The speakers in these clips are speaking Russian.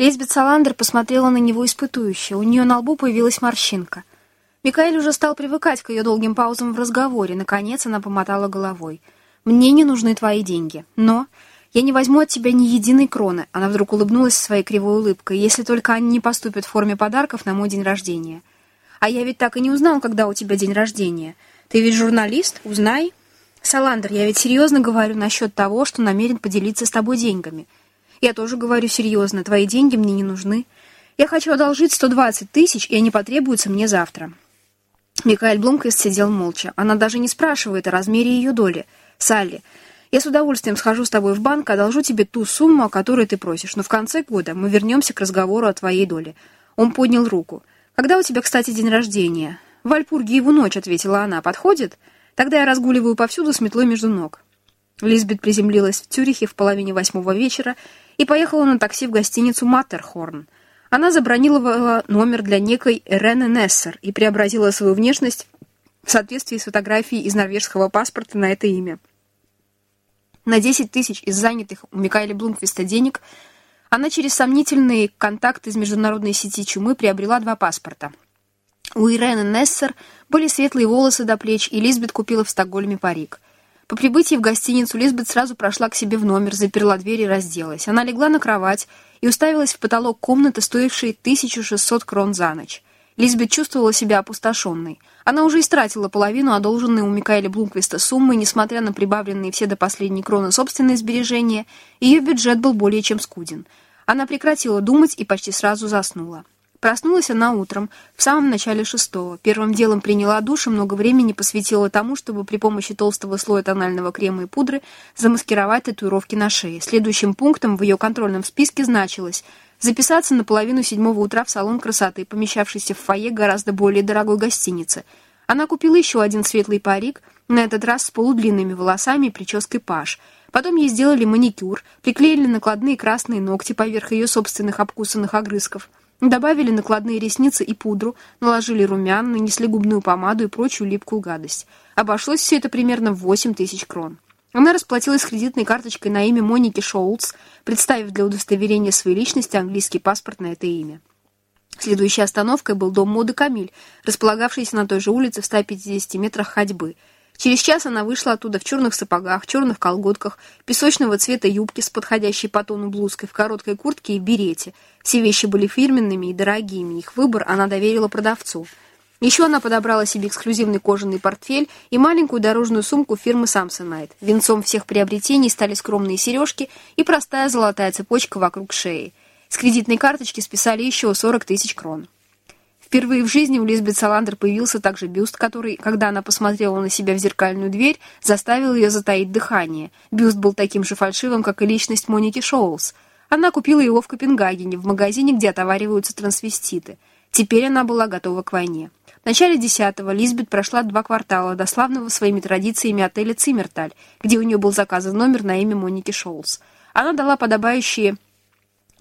Лизбет Саландер посмотрела на него испытующе. У нее на лбу появилась морщинка. Микаэль уже стал привыкать к ее долгим паузам в разговоре. Наконец она помотала головой. «Мне не нужны твои деньги. Но я не возьму от тебя ни единой кроны». Она вдруг улыбнулась своей кривой улыбкой. «Если только они не поступят в форме подарков на мой день рождения». «А я ведь так и не узнал, когда у тебя день рождения. Ты ведь журналист? Узнай». «Саландр, я ведь серьезно говорю насчет того, что намерен поделиться с тобой деньгами». Я тоже говорю серьезно, твои деньги мне не нужны. Я хочу одолжить 120 тысяч, и они потребуются мне завтра». Микаэль Блумквист сидел молча. Она даже не спрашивает о размере ее доли. «Салли, я с удовольствием схожу с тобой в банк, одолжу тебе ту сумму, о которой ты просишь, но в конце года мы вернемся к разговору о твоей доле». Он поднял руку. «Когда у тебя, кстати, день рождения?» «В Альпургиеву ночь», — ответила она. «Подходит?» «Тогда я разгуливаю повсюду с метлой между ног». Лизбет приземлилась в Цюрихе в половине восьмого вечера и поехала на такси в гостиницу «Маттерхорн». Она забронировала номер для некой Рене Нессер и преобразила свою внешность в соответствии с фотографией из норвежского паспорта на это имя. На 10 тысяч из занятых у Микаэля Блумквиста денег она через сомнительные контакты из международной сети чумы приобрела два паспорта. У Ирены Нессер были светлые волосы до плеч, и Лизбет купила в Стокгольме парик – по прибытии в гостиницу Лизбет сразу прошла к себе в номер, заперла дверь и разделась. Она легла на кровать и уставилась в потолок комнаты, стоившей 1600 крон за ночь. Лизбет чувствовала себя опустошенной. Она уже истратила половину одолженной у Микаэля Блумквиста суммы, несмотря на прибавленные все до последней кроны собственные сбережения, ее бюджет был более чем скуден. Она прекратила думать и почти сразу заснула. Проснулась она утром, в самом начале шестого. Первым делом приняла душ и много времени посвятила тому, чтобы при помощи толстого слоя тонального крема и пудры замаскировать татуировки на шее. Следующим пунктом в ее контрольном списке значилось записаться на половину седьмого утра в салон красоты, помещавшийся в фойе гораздо более дорогой гостиницы. Она купила еще один светлый парик, на этот раз с полудлинными волосами и прической паш. Потом ей сделали маникюр, приклеили накладные красные ногти поверх ее собственных обкусанных огрызков – Добавили накладные ресницы и пудру, наложили румян, нанесли губную помаду и прочую липкую гадость. Обошлось все это примерно в 8 тысяч крон. Она расплатилась кредитной карточкой на имя Моники Шоулц, представив для удостоверения своей личности английский паспорт на это имя. Следующей остановкой был дом моды Камиль, располагавшийся на той же улице в 150 метрах ходьбы – Через час она вышла оттуда в черных сапогах, черных колготках, песочного цвета юбки с подходящей по тону блузкой, в короткой куртке и берете. Все вещи были фирменными и дорогими, их выбор она доверила продавцу. Еще она подобрала себе эксклюзивный кожаный портфель и маленькую дорожную сумку фирмы Samsonite. Венцом всех приобретений стали скромные сережки и простая золотая цепочка вокруг шеи. С кредитной карточки списали еще 40 тысяч крон. Впервые в жизни у Лизбет Саландер появился также бюст, который, когда она посмотрела на себя в зеркальную дверь, заставил ее затаить дыхание. Бюст был таким же фальшивым, как и личность Моники Шоулс. Она купила его в Копенгагене, в магазине, где отовариваются трансвеститы. Теперь она была готова к войне. В начале десятого Лизбет прошла два квартала до славного своими традициями отеля «Циммерталь», где у нее был заказан номер на имя Моники Шоулс. Она дала подобающие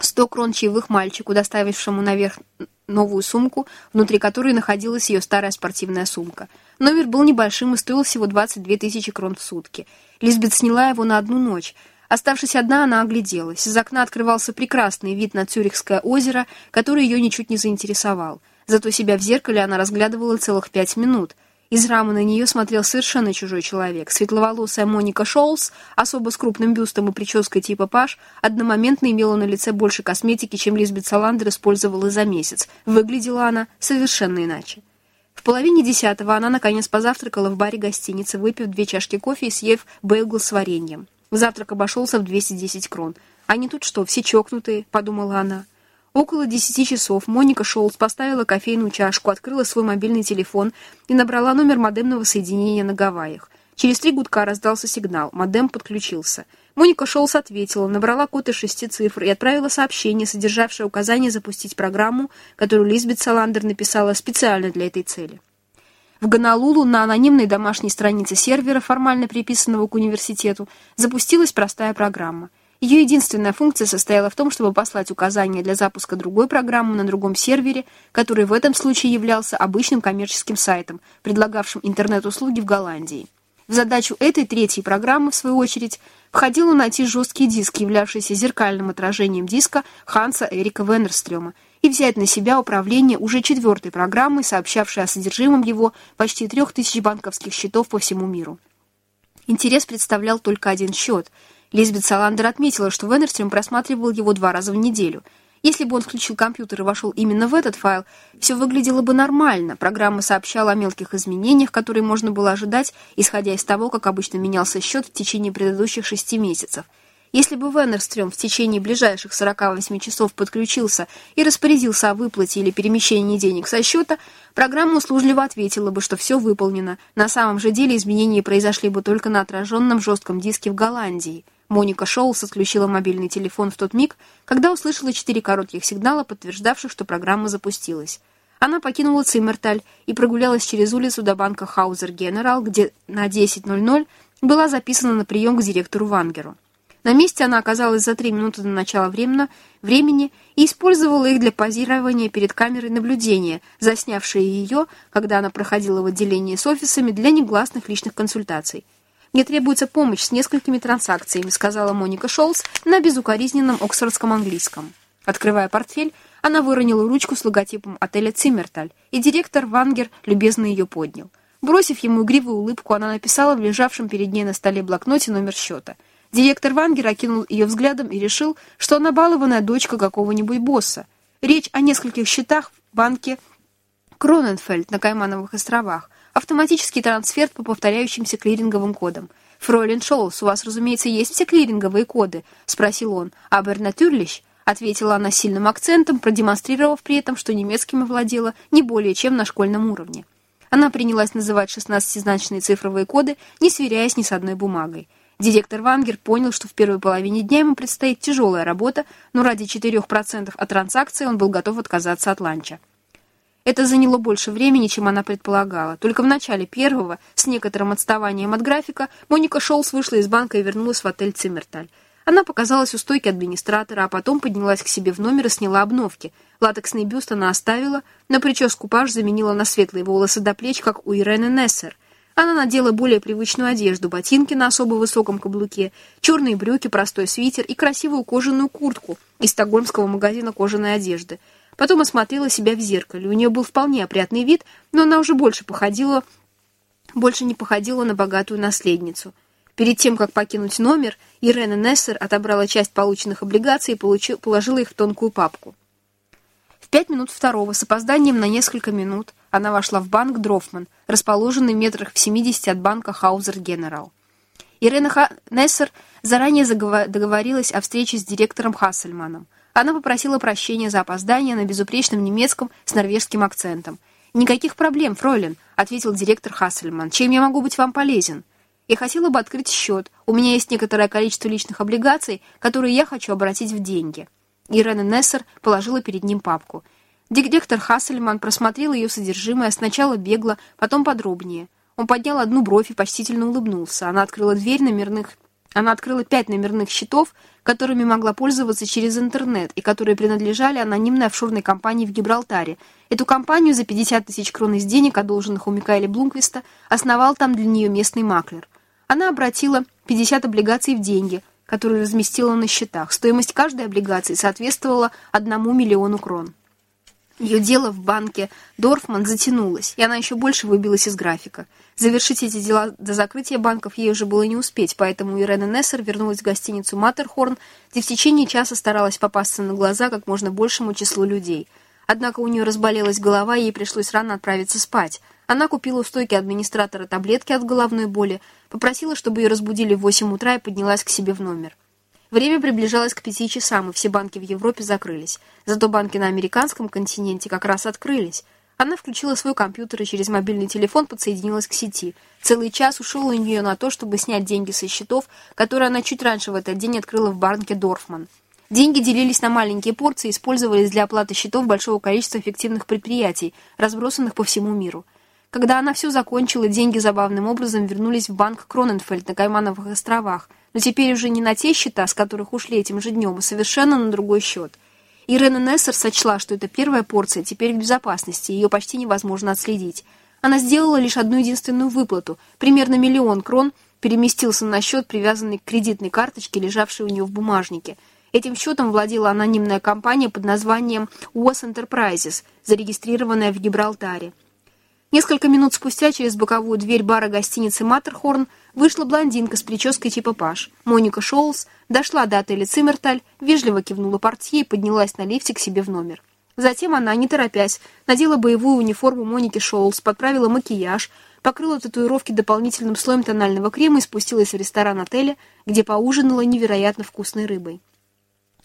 сто крон чаевых мальчику, доставившему наверх новую сумку, внутри которой находилась ее старая спортивная сумка. Номер был небольшим и стоил всего 22 тысячи крон в сутки. Лизбет сняла его на одну ночь. Оставшись одна, она огляделась. Из окна открывался прекрасный вид на Цюрихское озеро, который ее ничуть не заинтересовал. Зато себя в зеркале она разглядывала целых пять минут — из рамы на нее смотрел совершенно чужой человек. Светловолосая Моника Шоулс, особо с крупным бюстом и прической типа паш, одномоментно имела на лице больше косметики, чем Лизбет Саландер использовала за месяц. Выглядела она совершенно иначе. В половине десятого она, наконец, позавтракала в баре гостиницы, выпив две чашки кофе и съев бейгл с вареньем. Завтрак обошелся в 210 крон. «Они тут что, все чокнутые?» — подумала она. Около десяти часов Моника Шолц поставила кофейную чашку, открыла свой мобильный телефон и набрала номер модемного соединения на Гавайях. Через три гудка раздался сигнал. Модем подключился. Моника Шолс ответила, набрала код из шести цифр и отправила сообщение, содержавшее указание запустить программу, которую Лизбет Саландер написала специально для этой цели. В Гонолулу на анонимной домашней странице сервера, формально приписанного к университету, запустилась простая программа. Ее единственная функция состояла в том, чтобы послать указания для запуска другой программы на другом сервере, который в этом случае являлся обычным коммерческим сайтом, предлагавшим интернет-услуги в Голландии. В задачу этой третьей программы, в свою очередь, входило найти жесткий диск, являвшийся зеркальным отражением диска Ханса Эрика Веннерстрёма, и взять на себя управление уже четвертой программой, сообщавшей о содержимом его почти трех тысяч банковских счетов по всему миру. Интерес представлял только один счет. Лизбет Саландер отметила, что Веннерстрем просматривал его два раза в неделю – если бы он включил компьютер и вошел именно в этот файл, все выглядело бы нормально. Программа сообщала о мелких изменениях, которые можно было ожидать, исходя из того, как обычно менялся счет в течение предыдущих шести месяцев. Если бы Веннерстрём в течение ближайших 48 часов подключился и распорядился о выплате или перемещении денег со счета, программа услужливо ответила бы, что все выполнено. На самом же деле изменения произошли бы только на отраженном жестком диске в Голландии – Моника Шоулс отключила мобильный телефон в тот миг, когда услышала четыре коротких сигнала, подтверждавших, что программа запустилась. Она покинула Циммерталь и прогулялась через улицу до банка Хаузер Генерал, где на 10.00 была записана на прием к директору Вангеру. На месте она оказалась за три минуты до начала времени, времени и использовала их для позирования перед камерой наблюдения, заснявшей ее, когда она проходила в отделении с офисами для негласных личных консультаций. «Мне требуется помощь с несколькими транзакциями», сказала Моника Шолс на безукоризненном оксфордском английском. Открывая портфель, она выронила ручку с логотипом отеля «Циммерталь», и директор Вангер любезно ее поднял. Бросив ему игривую улыбку, она написала в лежавшем перед ней на столе блокноте номер счета. Директор Вангер окинул ее взглядом и решил, что она балованная дочка какого-нибудь босса. Речь о нескольких счетах в банке Кроненфельд на Каймановых островах, Автоматический трансфер по повторяющимся клиринговым кодам. «Фройлен Шоулс, у вас, разумеется, есть все клиринговые коды?» — спросил он. «Aber natürlich?» — ответила она сильным акцентом, продемонстрировав при этом, что немецким овладела не более чем на школьном уровне. Она принялась называть шестнадцатизначные цифровые коды, не сверяясь ни с одной бумагой. Директор Вангер понял, что в первой половине дня ему предстоит тяжелая работа, но ради 4% от транзакции он был готов отказаться от ланча. Это заняло больше времени, чем она предполагала. Только в начале первого, с некоторым отставанием от графика, Моника Шоулс вышла из банка и вернулась в отель «Циммерталь». Она показалась у стойки администратора, а потом поднялась к себе в номер и сняла обновки. Латексный бюст она оставила, на прическу паж заменила на светлые волосы до плеч, как у Ирены Нессер. Она надела более привычную одежду, ботинки на особо высоком каблуке, черные брюки, простой свитер и красивую кожаную куртку из стокгольмского магазина кожаной одежды – Потом осмотрела себя в зеркале. У нее был вполне опрятный вид, но она уже больше походила, больше не походила на богатую наследницу. Перед тем, как покинуть номер, Ирена Нессер отобрала часть полученных облигаций и получи, положила их в тонкую папку. В пять минут второго, с опозданием на несколько минут, она вошла в банк Дрофман, расположенный метрах в 70 от банка Хаузер Генерал. Ирена Ха Нессер заранее договорилась о встрече с директором Хассельманом – она попросила прощения за опоздание на безупречном немецком с норвежским акцентом. «Никаких проблем, фройлен», — ответил директор Хассельман. «Чем я могу быть вам полезен?» «Я хотела бы открыть счет. У меня есть некоторое количество личных облигаций, которые я хочу обратить в деньги». Ирена Нессер положила перед ним папку. Директор Хассельман просмотрел ее содержимое сначала бегло, потом подробнее. Он поднял одну бровь и почтительно улыбнулся. Она открыла дверь номерных она открыла пять номерных счетов, которыми могла пользоваться через интернет и которые принадлежали анонимной офшорной компании в Гибралтаре. Эту компанию за 50 тысяч крон из денег, одолженных у Микаэля Блумквиста, основал там для нее местный маклер. Она обратила 50 облигаций в деньги, которые разместила на счетах. Стоимость каждой облигации соответствовала 1 миллиону крон. Ее дело в банке Дорфман затянулось, и она еще больше выбилась из графика. Завершить эти дела до закрытия банков ей уже было не успеть, поэтому Ирена Нессер вернулась в гостиницу Маттерхорн, где в течение часа старалась попасться на глаза как можно большему числу людей. Однако у нее разболелась голова, и ей пришлось рано отправиться спать. Она купила у стойки администратора таблетки от головной боли, попросила, чтобы ее разбудили в 8 утра и поднялась к себе в номер. Время приближалось к пяти часам, и все банки в Европе закрылись. Зато банки на американском континенте как раз открылись. Она включила свой компьютер и через мобильный телефон подсоединилась к сети. Целый час ушел у нее на то, чтобы снять деньги со счетов, которые она чуть раньше в этот день открыла в банке Дорфман. Деньги делились на маленькие порции и использовались для оплаты счетов большого количества эффективных предприятий, разбросанных по всему миру. Когда она все закончила, деньги забавным образом вернулись в банк Кроненфельд на Каймановых островах – но теперь уже не на те счета, с которых ушли этим же днем, а совершенно на другой счет. Ирена Нессер сочла, что это первая порция теперь в безопасности, ее почти невозможно отследить. Она сделала лишь одну единственную выплату, примерно миллион крон, переместился на счет, привязанный к кредитной карточке, лежавшей у нее в бумажнике. Этим счетом владела анонимная компания под названием UOS Enterprises, зарегистрированная в Гибралтаре. Несколько минут спустя через боковую дверь бара гостиницы «Маттерхорн» вышла блондинка с прической типа паш. Моника Шоулс дошла до отеля «Циммерталь», вежливо кивнула портье и поднялась на лифте к себе в номер. Затем она, не торопясь, надела боевую униформу Моники Шоулс, подправила макияж, покрыла татуировки дополнительным слоем тонального крема и спустилась в ресторан отеля, где поужинала невероятно вкусной рыбой.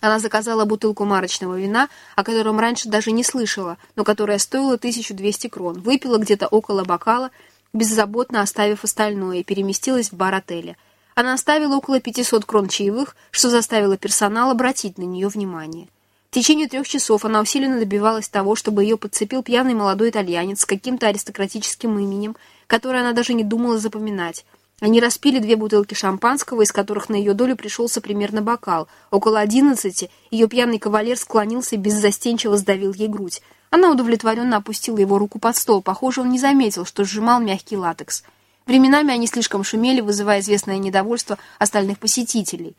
Она заказала бутылку марочного вина, о котором раньше даже не слышала, но которая стоила 1200 крон, выпила где-то около бокала, беззаботно оставив остальное, и переместилась в бар отеля. Она оставила около 500 крон чаевых, что заставило персонал обратить на нее внимание. В течение трех часов она усиленно добивалась того, чтобы ее подцепил пьяный молодой итальянец с каким-то аристократическим именем, которое она даже не думала запоминать. Они распили две бутылки шампанского, из которых на ее долю пришелся примерно бокал. Около одиннадцати ее пьяный кавалер склонился и беззастенчиво сдавил ей грудь. Она удовлетворенно опустила его руку под стол. Похоже, он не заметил, что сжимал мягкий латекс. Временами они слишком шумели, вызывая известное недовольство остальных посетителей.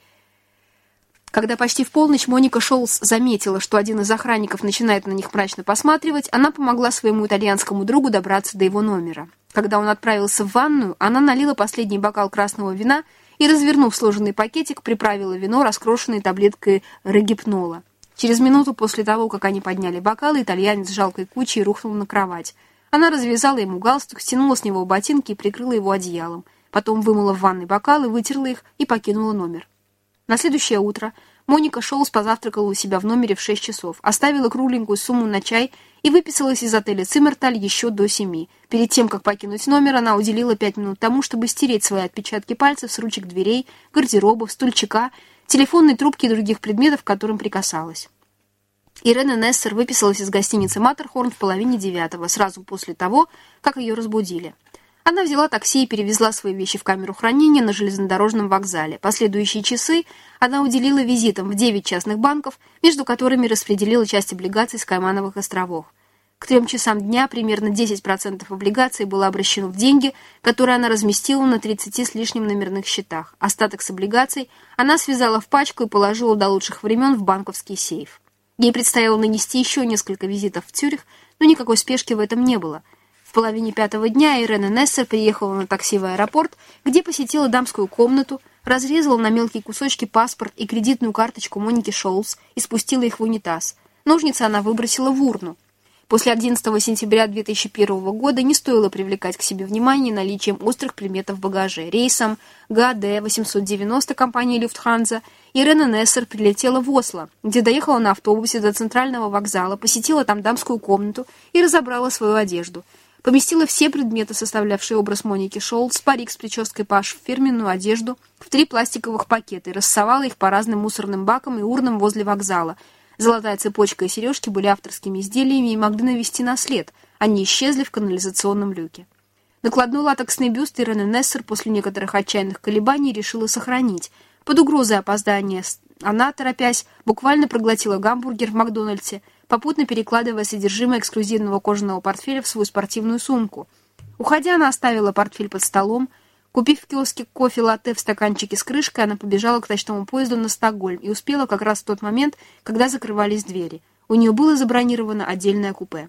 Когда почти в полночь Моника Шоулс заметила, что один из охранников начинает на них мрачно посматривать, она помогла своему итальянскому другу добраться до его номера. Когда он отправился в ванную, она налила последний бокал красного вина и, развернув сложенный пакетик, приправила вино раскрошенной таблеткой регипнола. Через минуту после того, как они подняли бокалы, итальянец с жалкой кучей рухнул на кровать. Она развязала ему галстук, стянула с него ботинки и прикрыла его одеялом. Потом вымыла в ванной бокалы, вытерла их и покинула номер. На следующее утро Моника Шоулс позавтракала у себя в номере в 6 часов, оставила кругленькую сумму на чай и выписалась из отеля Циммерталь еще до семи. Перед тем, как покинуть номер, она уделила пять минут тому, чтобы стереть свои отпечатки пальцев с ручек дверей, гардеробов, стульчика, телефонной трубки и других предметов, к которым прикасалась. Ирена Нессер выписалась из гостиницы Маттерхорн в половине девятого, сразу после того, как ее разбудили. Она взяла такси и перевезла свои вещи в камеру хранения на железнодорожном вокзале. Последующие часы она уделила визитам в 9 частных банков, между которыми распределила часть облигаций с Каймановых островов. К трем часам дня примерно 10% облигаций было обращено в деньги, которые она разместила на 30 с лишним номерных счетах. Остаток с облигаций она связала в пачку и положила до лучших времен в банковский сейф. Ей предстояло нанести еще несколько визитов в Цюрих, но никакой спешки в этом не было – половине пятого дня Ирена Нессер приехала на такси в аэропорт, где посетила дамскую комнату, разрезала на мелкие кусочки паспорт и кредитную карточку Моники Шоулс и спустила их в унитаз. Ножницы она выбросила в урну. После 11 сентября 2001 года не стоило привлекать к себе внимание наличием острых предметов в багаже. Рейсом ГАД-890 компании Люфтханза Ирена Нессер прилетела в Осло, где доехала на автобусе до центрального вокзала, посетила там дамскую комнату и разобрала свою одежду – поместила все предметы, составлявшие образ Моники Шолц, парик с прической Паш в фирменную одежду, в три пластиковых пакета и рассовала их по разным мусорным бакам и урнам возле вокзала. Золотая цепочка и сережки были авторскими изделиями и могли навести на след. Они исчезли в канализационном люке. Накладной латексный бюст Ирены Нессер после некоторых отчаянных колебаний решила сохранить. Под угрозой опоздания она, торопясь, буквально проглотила гамбургер в Макдональдсе – попутно перекладывая содержимое эксклюзивного кожаного портфеля в свою спортивную сумку. Уходя, она оставила портфель под столом. Купив в киоске кофе-латте в стаканчике с крышкой, она побежала к ночному поезду на Стокгольм и успела как раз в тот момент, когда закрывались двери. У нее было забронировано отдельное купе.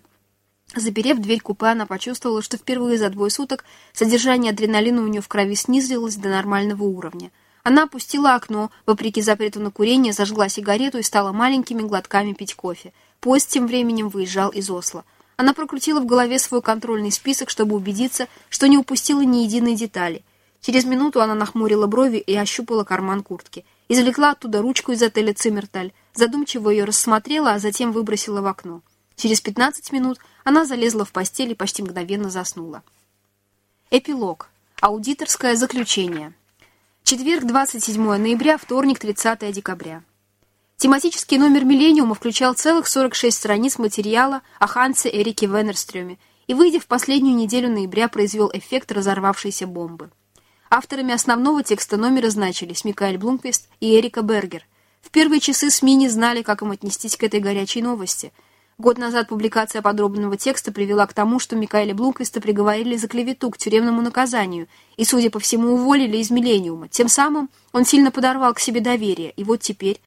Заперев дверь купе, она почувствовала, что впервые за двое суток содержание адреналина у нее в крови снизилось до нормального уровня. Она опустила окно, вопреки запрету на курение, зажгла сигарету и стала маленькими глотками пить кофе. Поезд тем временем выезжал из Осло. Она прокрутила в голове свой контрольный список, чтобы убедиться, что не упустила ни единой детали. Через минуту она нахмурила брови и ощупала карман куртки. Извлекла оттуда ручку из отеля «Циммерталь», задумчиво ее рассмотрела, а затем выбросила в окно. Через 15 минут она залезла в постель и почти мгновенно заснула. Эпилог. Аудиторское заключение. Четверг, 27 ноября, вторник, 30 декабря. Тематический номер «Миллениума» включал целых 46 страниц материала о Хансе Эрике Венерстрёме и, выйдя в последнюю неделю ноября, произвел эффект разорвавшейся бомбы. Авторами основного текста номера значились Микаэль Блумквист и Эрика Бергер. В первые часы СМИ не знали, как им отнестись к этой горячей новости. Год назад публикация подробного текста привела к тому, что Микаэля Блумквиста приговорили за клевету к тюремному наказанию и, судя по всему, уволили из «Миллениума». Тем самым он сильно подорвал к себе доверие, и вот теперь...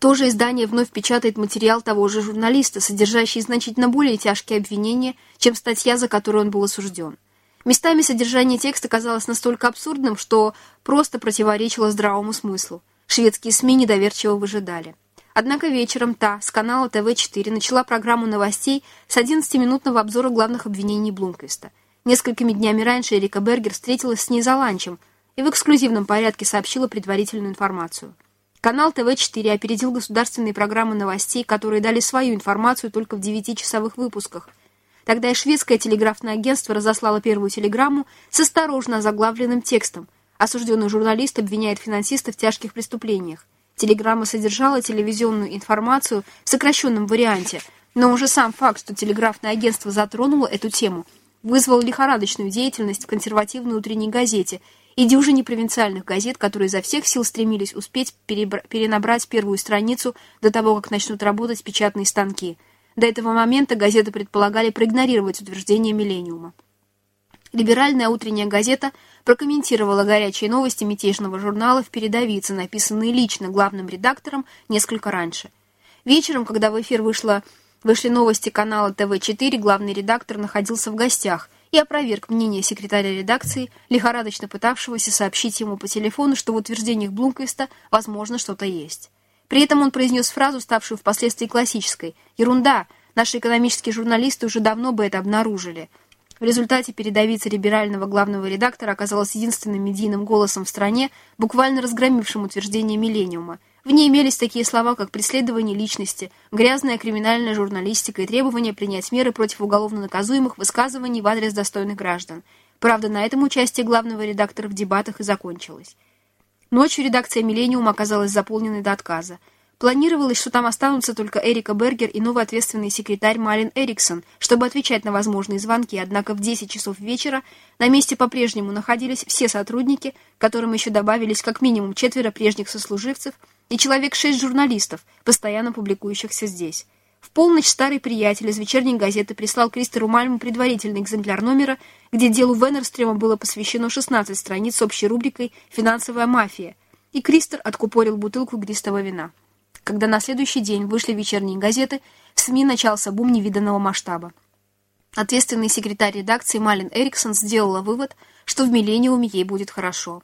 То же издание вновь печатает материал того же журналиста, содержащий значительно более тяжкие обвинения, чем статья, за которую он был осужден. Местами содержание текста казалось настолько абсурдным, что просто противоречило здравому смыслу. Шведские СМИ недоверчиво выжидали. Однако вечером та с канала ТВ-4 начала программу новостей с 11-минутного обзора главных обвинений Блумквиста. Несколькими днями раньше Эрика Бергер встретилась с ней за ланчем и в эксклюзивном порядке сообщила предварительную информацию. Канал ТВ-4 опередил государственные программы новостей, которые дали свою информацию только в 9-часовых выпусках. Тогда и шведское телеграфное агентство разослало первую телеграмму с осторожно озаглавленным текстом. Осужденный журналист обвиняет финансиста в тяжких преступлениях. Телеграмма содержала телевизионную информацию в сокращенном варианте, но уже сам факт, что телеграфное агентство затронуло эту тему, вызвал лихорадочную деятельность в консервативной утренней газете и дюжине провинциальных газет, которые изо всех сил стремились успеть перенабрать первую страницу до того, как начнут работать печатные станки. До этого момента газеты предполагали проигнорировать утверждение «Миллениума». Либеральная утренняя газета прокомментировала горячие новости мятежного журнала в передовице, написанные лично главным редактором несколько раньше. Вечером, когда в эфир вышло, вышли новости канала ТВ-4, главный редактор находился в гостях и опроверг мнение секретаря редакции, лихорадочно пытавшегося сообщить ему по телефону, что в утверждениях Блумквиста возможно что-то есть. При этом он произнес фразу, ставшую впоследствии классической «Ерунда! Наши экономические журналисты уже давно бы это обнаружили». В результате передовица либерального главного редактора оказалась единственным медийным голосом в стране, буквально разгромившим утверждение «Миллениума». В ней имелись такие слова, как преследование личности, грязная криминальная журналистика и требование принять меры против уголовно наказуемых высказываний в адрес достойных граждан. Правда, на этом участие главного редактора в дебатах и закончилось. Ночью редакция «Миллениум» оказалась заполненной до отказа. Планировалось, что там останутся только Эрика Бергер и новый ответственный секретарь Малин Эриксон, чтобы отвечать на возможные звонки, однако в 10 часов вечера на месте по-прежнему находились все сотрудники, которым еще добавились как минимум четверо прежних сослуживцев и человек шесть журналистов, постоянно публикующихся здесь. В полночь старый приятель из вечерней газеты прислал Кристеру Мальму предварительный экземпляр номера, где делу Веннерстрема было посвящено 16 страниц с общей рубрикой «Финансовая мафия», и Кристер откупорил бутылку игристого вина. Когда на следующий день вышли вечерние газеты, в СМИ начался бум невиданного масштаба. Ответственный секретарь редакции Малин Эриксон сделала вывод, что в «Миллениуме» ей будет хорошо.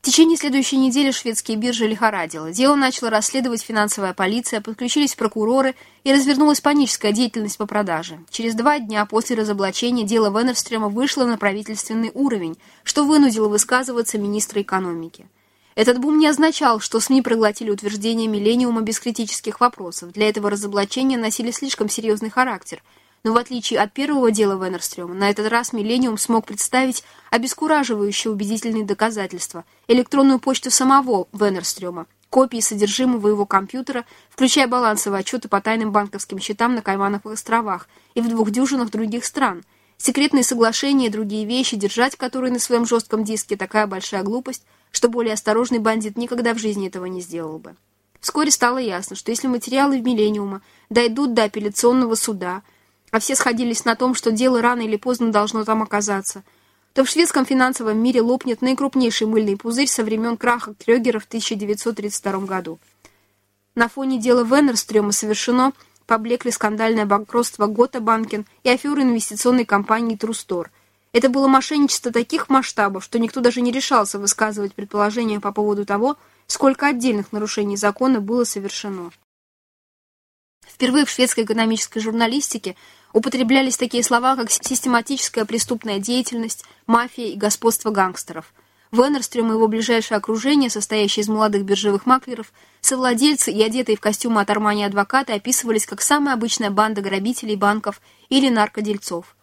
В течение следующей недели шведские биржи лихорадило. Дело начала расследовать финансовая полиция, подключились прокуроры и развернулась паническая деятельность по продаже. Через два дня после разоблачения дело Венерстрема вышло на правительственный уровень, что вынудило высказываться министра экономики. Этот бум не означал, что СМИ проглотили утверждения «Миллениума» без критических вопросов. Для этого разоблачения носили слишком серьезный характер. Но в отличие от первого дела Венерстрема, на этот раз «Миллениум» смог представить обескураживающие убедительные доказательства, электронную почту самого Венерстрема, копии содержимого его компьютера, включая балансовые отчеты по тайным банковским счетам на Каймановых островах и в двух дюжинах других стран – секретные соглашения и другие вещи, держать которые на своем жестком диске такая большая глупость, что более осторожный бандит никогда в жизни этого не сделал бы. Вскоре стало ясно, что если материалы «Миллениума» дойдут до апелляционного суда, а все сходились на том, что дело рано или поздно должно там оказаться, то в шведском финансовом мире лопнет наикрупнейший мыльный пузырь со времен краха Крёгера в 1932 году. На фоне дела Веннерстрёма совершено поблекли скандальное банкротство Гота Банкин и аферы инвестиционной компании Трустор – это было мошенничество таких масштабов, что никто даже не решался высказывать предположения по поводу того, сколько отдельных нарушений закона было совершено. Впервые в шведской экономической журналистике употреблялись такие слова, как систематическая преступная деятельность, мафия и господство гангстеров. Венерстрем и его ближайшее окружение, состоящее из молодых биржевых маклеров, совладельцы и одетые в костюмы от Армани адвокаты описывались как самая обычная банда грабителей банков или наркодельцов.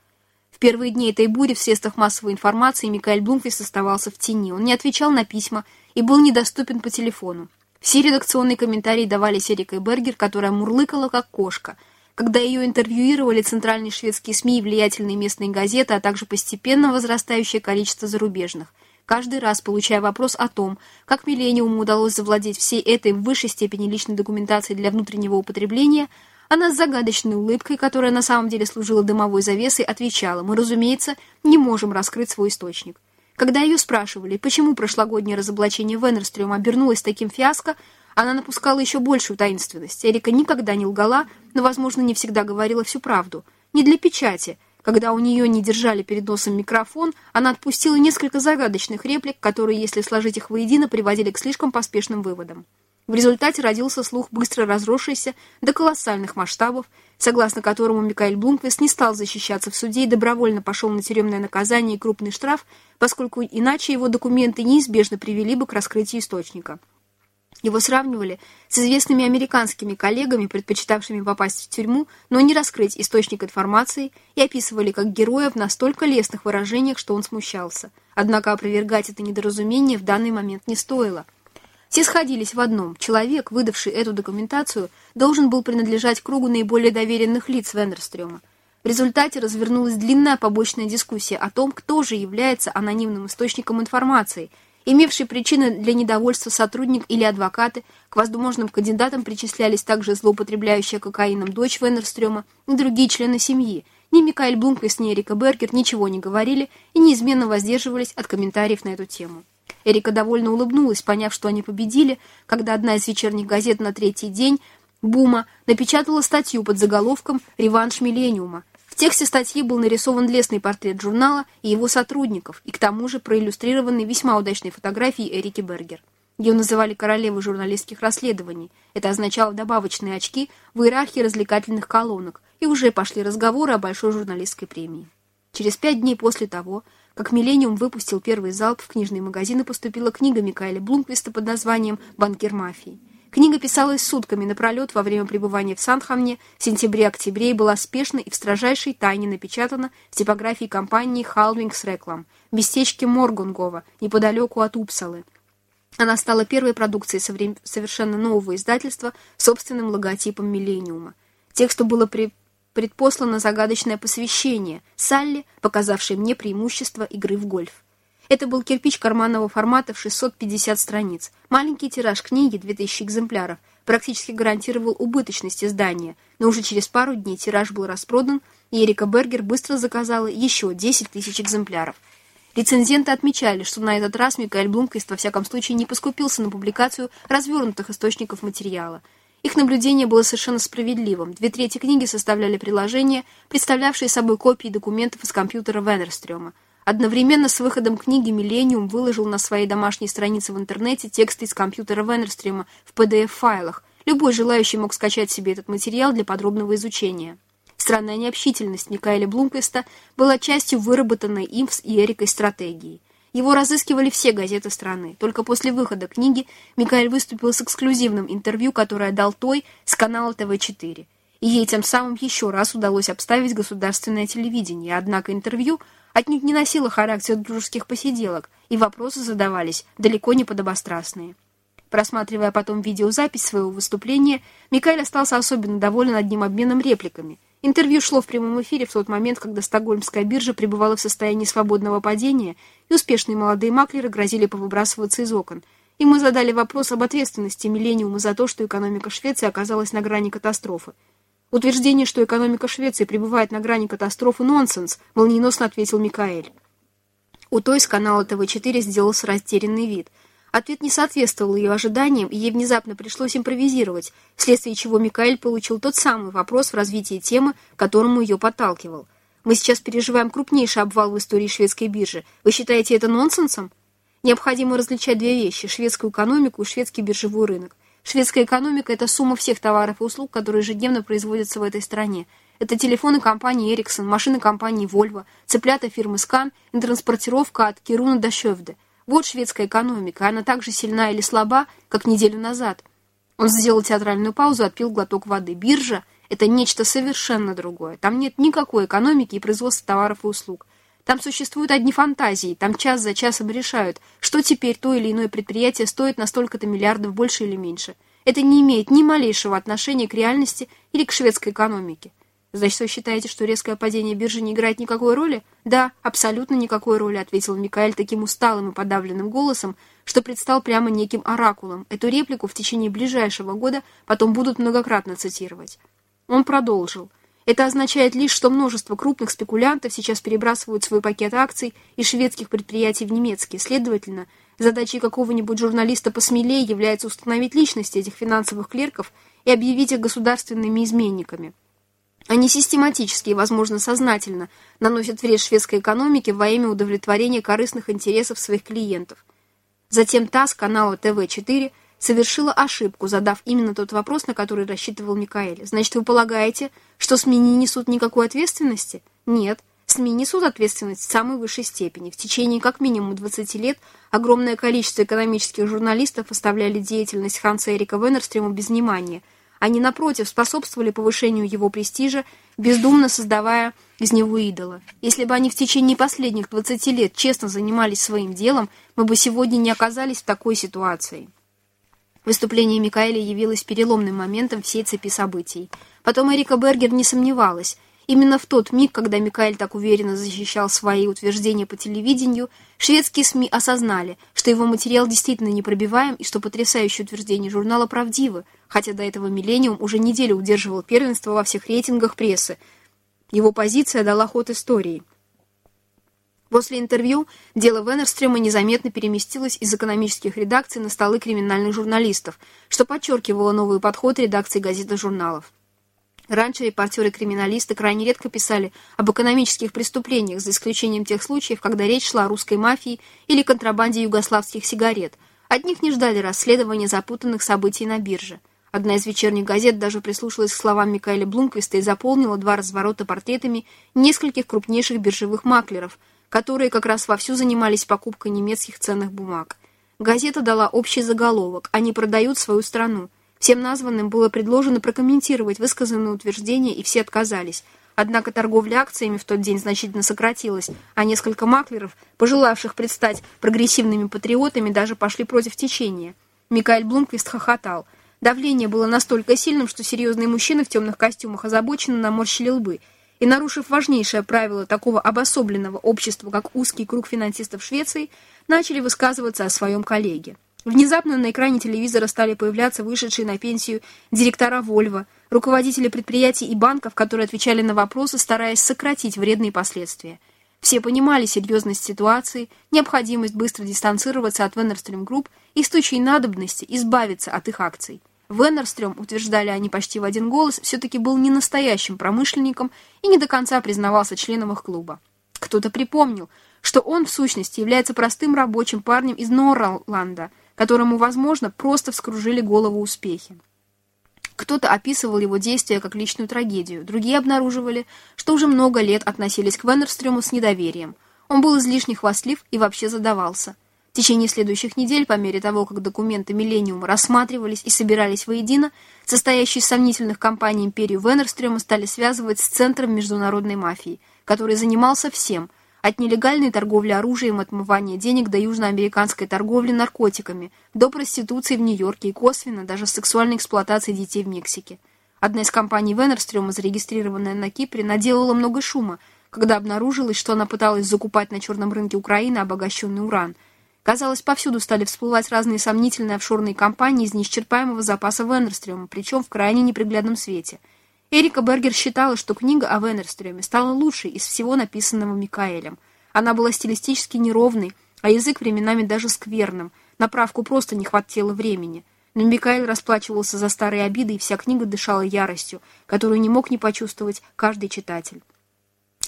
В первые дни этой бури в средствах массовой информации Микаэль Блумквист оставался в тени. Он не отвечал на письма и был недоступен по телефону. Все редакционные комментарии давались Эрикой Бергер, которая мурлыкала как кошка. Когда ее интервьюировали центральные шведские СМИ и влиятельные местные газеты, а также постепенно возрастающее количество зарубежных. каждый раз получая вопрос о том, как Миллениуму удалось завладеть всей этой в высшей степени личной документацией для внутреннего употребления, она с загадочной улыбкой, которая на самом деле служила дымовой завесой, отвечала, мы, разумеется, не можем раскрыть свой источник. Когда ее спрашивали, почему прошлогоднее разоблачение Венерстрёма обернулось таким фиаско, она напускала еще большую таинственность. Эрика никогда не лгала, но, возможно, не всегда говорила всю правду. Не для печати. Когда у нее не держали перед носом микрофон, она отпустила несколько загадочных реплик, которые, если сложить их воедино, приводили к слишком поспешным выводам. В результате родился слух, быстро разросшийся до колоссальных масштабов, согласно которому Микаэль Блумквист не стал защищаться в суде и добровольно пошел на тюремное наказание и крупный штраф, поскольку иначе его документы неизбежно привели бы к раскрытию источника. Его сравнивали с известными американскими коллегами, предпочитавшими попасть в тюрьму, но не раскрыть источник информации, и описывали как героя в настолько лестных выражениях, что он смущался. Однако опровергать это недоразумение в данный момент не стоило – все сходились в одном. Человек, выдавший эту документацию, должен был принадлежать кругу наиболее доверенных лиц Вендерстрёма. В результате развернулась длинная побочная дискуссия о том, кто же является анонимным источником информации, имевшей причины для недовольства сотрудник или адвокаты. К возможным кандидатам причислялись также злоупотребляющая кокаином дочь Венерстрёма и другие члены семьи. Ни Микаэль Блумквист, ни Эрика Бергер ничего не говорили и неизменно воздерживались от комментариев на эту тему. Эрика довольно улыбнулась, поняв, что они победили, когда одна из вечерних газет на третий день Бума напечатала статью под заголовком «Реванш Миллениума». Тексте статьи был нарисован лестный портрет журнала и его сотрудников, и к тому же проиллюстрированы весьма удачной фотографией Эрики Бергер. Ее называли королевой журналистских расследований. Это означало добавочные очки в иерархии развлекательных колонок, и уже пошли разговоры о большой журналистской премии. Через пять дней после того, как «Миллениум» выпустил первый залп, в книжные магазины поступила книга Микаэля Блумквиста под названием «Банкир мафии». Книга писалась сутками напролет во время пребывания в Санхамне в сентябре-октябре и была спешно и в строжайшей тайне напечатана в типографии компании «Халвингс Реклам» в местечке Моргунгова, неподалеку от Упсалы. Она стала первой продукцией совершенно нового издательства с собственным логотипом «Миллениума». Тексту было при предпослано загадочное посвящение Салли, показавшей мне преимущество игры в гольф. Это был кирпич карманного формата в 650 страниц. Маленький тираж книги, 2000 экземпляров, практически гарантировал убыточность издания, но уже через пару дней тираж был распродан, и Эрика Бергер быстро заказала еще 10 тысяч экземпляров. Рецензенты отмечали, что на этот раз Микаэль Блумквист во всяком случае не поскупился на публикацию развернутых источников материала – их наблюдение было совершенно справедливым. Две трети книги составляли приложения, представлявшие собой копии документов из компьютера Венерстрёма. Одновременно с выходом книги «Миллениум» выложил на своей домашней странице в интернете тексты из компьютера Венерстрёма в PDF-файлах. Любой желающий мог скачать себе этот материал для подробного изучения. Странная необщительность Микаэля Блумквиста была частью выработанной им с Эрикой стратегии. Его разыскивали все газеты страны. Только после выхода книги Микаэль выступил с эксклюзивным интервью, которое дал той с канала ТВ-4. И ей тем самым еще раз удалось обставить государственное телевидение. Однако интервью отнюдь не носило характер дружеских посиделок, и вопросы задавались далеко не подобострастные. Просматривая потом видеозапись своего выступления, Микаэль остался особенно доволен одним обменом репликами – Интервью шло в прямом эфире в тот момент, когда Стокгольмская биржа пребывала в состоянии свободного падения, и успешные молодые маклеры грозили повыбрасываться из окон. И мы задали вопрос об ответственности Миллениума за то, что экономика Швеции оказалась на грани катастрофы. Утверждение, что экономика Швеции пребывает на грани катастрофы, нонсенс, молниеносно ответил Микаэль. У той с канала ТВ-4 сделался растерянный вид – Ответ не соответствовал ее ожиданиям, и ей внезапно пришлось импровизировать, вследствие чего Микаэль получил тот самый вопрос в развитии темы, которому ее подталкивал. «Мы сейчас переживаем крупнейший обвал в истории шведской биржи. Вы считаете это нонсенсом?» Необходимо различать две вещи – шведскую экономику и шведский биржевой рынок. Шведская экономика – это сумма всех товаров и услуг, которые ежедневно производятся в этой стране. Это телефоны компании Ericsson, машины компании Volvo, цыплята фирмы Scan и транспортировка от Кируна до Шевде – вот шведская экономика, она так же сильна или слаба, как неделю назад. Он сделал театральную паузу, отпил глоток воды. Биржа – это нечто совершенно другое. Там нет никакой экономики и производства товаров и услуг. Там существуют одни фантазии, там час за часом решают, что теперь то или иное предприятие стоит на столько-то миллиардов больше или меньше. Это не имеет ни малейшего отношения к реальности или к шведской экономике. Значит, вы считаете, что резкое падение биржи не играет никакой роли? Да, абсолютно никакой роли, ответил Микаэль таким усталым и подавленным голосом, что предстал прямо неким оракулом. Эту реплику в течение ближайшего года потом будут многократно цитировать. Он продолжил. Это означает лишь, что множество крупных спекулянтов сейчас перебрасывают свой пакет акций из шведских предприятий в немецкие. Следовательно, задачей какого-нибудь журналиста посмелее является установить личности этих финансовых клерков и объявить их государственными изменниками. Они систематически и, возможно, сознательно наносят вред шведской экономике во имя удовлетворения корыстных интересов своих клиентов. Затем ТАСС канала ТВ-4 совершила ошибку, задав именно тот вопрос, на который рассчитывал Микаэль. Значит, вы полагаете, что СМИ не несут никакой ответственности? Нет. СМИ несут ответственность в самой высшей степени. В течение как минимум 20 лет огромное количество экономических журналистов оставляли деятельность Ханса Эрика Венерстрема без внимания – они, напротив, способствовали повышению его престижа, бездумно создавая из него идола. Если бы они в течение последних 20 лет честно занимались своим делом, мы бы сегодня не оказались в такой ситуации. Выступление Микаэля явилось переломным моментом всей цепи событий. Потом Эрика Бергер не сомневалась. Именно в тот миг, когда Микаэль так уверенно защищал свои утверждения по телевидению, шведские СМИ осознали, что его материал действительно непробиваем и что потрясающие утверждения журнала правдивы, хотя до этого «Миллениум» уже неделю удерживал первенство во всех рейтингах прессы. Его позиция дала ход истории. После интервью дело Венерстрема незаметно переместилось из экономических редакций на столы криминальных журналистов, что подчеркивало новый подход редакций газет и журналов. Раньше репортеры-криминалисты крайне редко писали об экономических преступлениях, за исключением тех случаев, когда речь шла о русской мафии или контрабанде югославских сигарет. От них не ждали расследования запутанных событий на бирже. Одна из вечерних газет даже прислушалась к словам Микаэля Блумквиста и заполнила два разворота портретами нескольких крупнейших биржевых маклеров, которые как раз вовсю занимались покупкой немецких ценных бумаг. Газета дала общий заголовок «Они продают свою страну», Всем названным было предложено прокомментировать высказанные утверждения, и все отказались. Однако торговля акциями в тот день значительно сократилась, а несколько маклеров, пожелавших предстать прогрессивными патриотами, даже пошли против течения. Микаэль Блумквист хохотал. Давление было настолько сильным, что серьезные мужчины в темных костюмах озабоченно наморщили лбы, и, нарушив важнейшее правило такого обособленного общества, как узкий круг финансистов Швеции, начали высказываться о своем коллеге. Внезапно на экране телевизора стали появляться вышедшие на пенсию директора Volvo, руководители предприятий и банков, которые отвечали на вопросы, стараясь сократить вредные последствия. Все понимали серьезность ситуации, необходимость быстро дистанцироваться от Венерстрем Групп и в случае надобности избавиться от их акций. Венерстрем, утверждали они почти в один голос, все-таки был не настоящим промышленником и не до конца признавался членом их клуба. Кто-то припомнил, что он в сущности является простым рабочим парнем из Норроланда – которому, возможно, просто вскружили голову успехи. Кто-то описывал его действия как личную трагедию, другие обнаруживали, что уже много лет относились к Веннерстрему с недоверием. Он был излишне хвастлив и вообще задавался. В течение следующих недель, по мере того, как документы «Миллениума» рассматривались и собирались воедино, состоящие из сомнительных компаний империю Веннерстрема стали связывать с центром международной мафии, который занимался всем – от нелегальной торговли оружием, отмывания денег до южноамериканской торговли наркотиками, до проституции в Нью-Йорке и косвенно даже сексуальной эксплуатации детей в Мексике. Одна из компаний Венерстрема, зарегистрированная на Кипре, наделала много шума, когда обнаружилось, что она пыталась закупать на черном рынке Украины обогащенный уран. Казалось, повсюду стали всплывать разные сомнительные офшорные компании из неисчерпаемого запаса Венерстрема, причем в крайне неприглядном свете – Эрика Бергер считала, что книга о Венерстрёме стала лучшей из всего написанного Микаэлем. Она была стилистически неровной, а язык временами даже скверным. На правку просто не хватило времени. Но Микаэль расплачивался за старые обиды, и вся книга дышала яростью, которую не мог не почувствовать каждый читатель.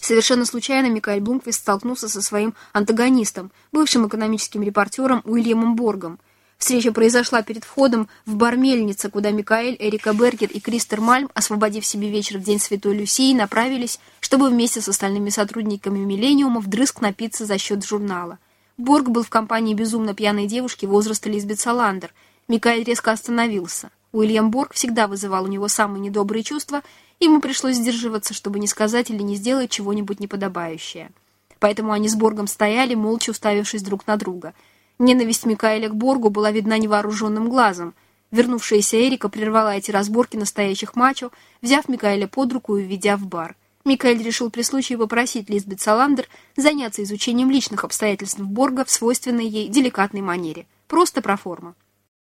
Совершенно случайно Микаэль Блумквист столкнулся со своим антагонистом, бывшим экономическим репортером Уильямом Боргом – Встреча произошла перед входом в бар «Мельница», куда Микаэль, Эрика Бергер и Кристер Мальм, освободив себе вечер в день Святой Люсии, направились, чтобы вместе с остальными сотрудниками «Миллениума» вдрызг напиться за счет журнала. Борг был в компании безумно пьяной девушки возраста Лизбет Саландер. Микаэль резко остановился. Уильям Борг всегда вызывал у него самые недобрые чувства, ему пришлось сдерживаться, чтобы не сказать или не сделать чего-нибудь неподобающее. Поэтому они с Боргом стояли, молча уставившись друг на друга — Ненависть Микаэля к Боргу была видна невооруженным глазом. Вернувшаяся Эрика прервала эти разборки настоящих мачо, взяв Микаэля под руку и введя в бар. Микаэль решил при случае попросить Лизбет Саландер заняться изучением личных обстоятельств Борга в свойственной ей деликатной манере. Просто проформа.